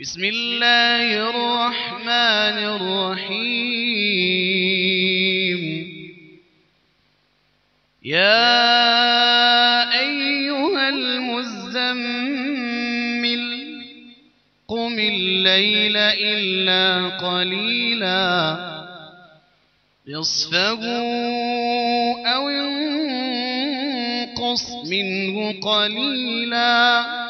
بسم الله الرحمن الرحيم. يا أيها المزمل قم الليل إلا قليلا. نصفه أو انقص منه قليلا.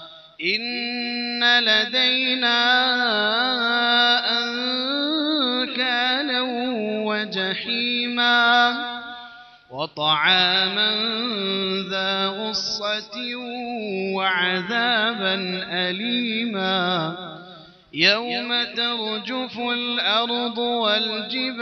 إن لدينا أنكالا وجحيما وطعاما ذا غصة وعذابا أليما يوم ترجف الأرض والجبال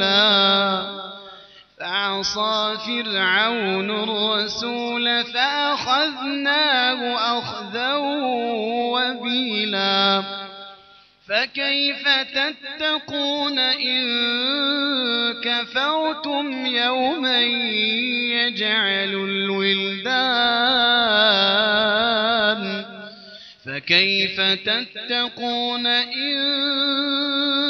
رسولا فعصى فرعون الرسول فأخذناه أخذا وبيلا فكيف تتقون إن كفرتم يوما يجعل الولدان فكيف تتقون إن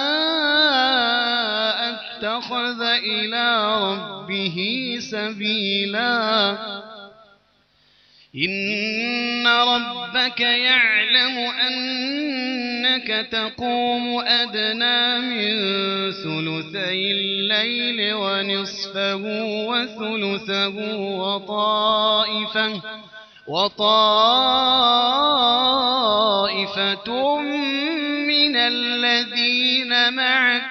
اتخذ إلى ربه سبيلا. إن ربك يعلم أن فإنك تقوم أدنى من ثلثي الليل ونصفه وثلثه وطائفة وطائفة من الذين معك.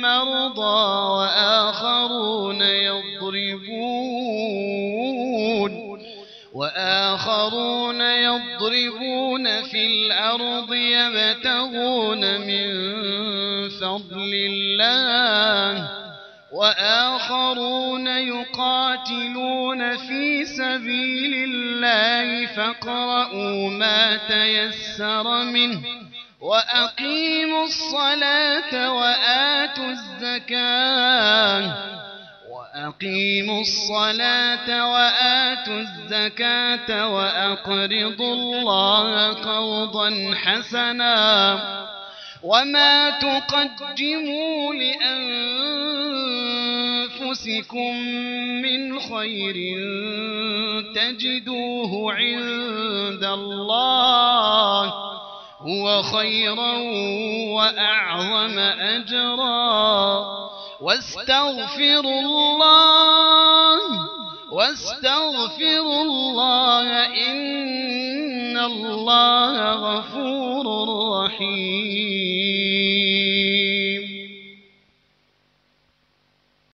مرضى وآخرون يضربون وآخرون يضربون في الأرض يبتغون من فضل الله وآخرون يقاتلون في سبيل الله فاقرؤوا ما تيسر منه وأقيموا الصلاة وآتوا الزكاة. وأقيموا الصلاة وآتوا الزكاة وأقرضوا الله قرضا حسنا. وما تقدموا لأنفسكم من خير تجدوه عند الله. هو خيرا وأعظم أجرا. واستغفروا الله واستغفروا الله إن الله غفور رحيم.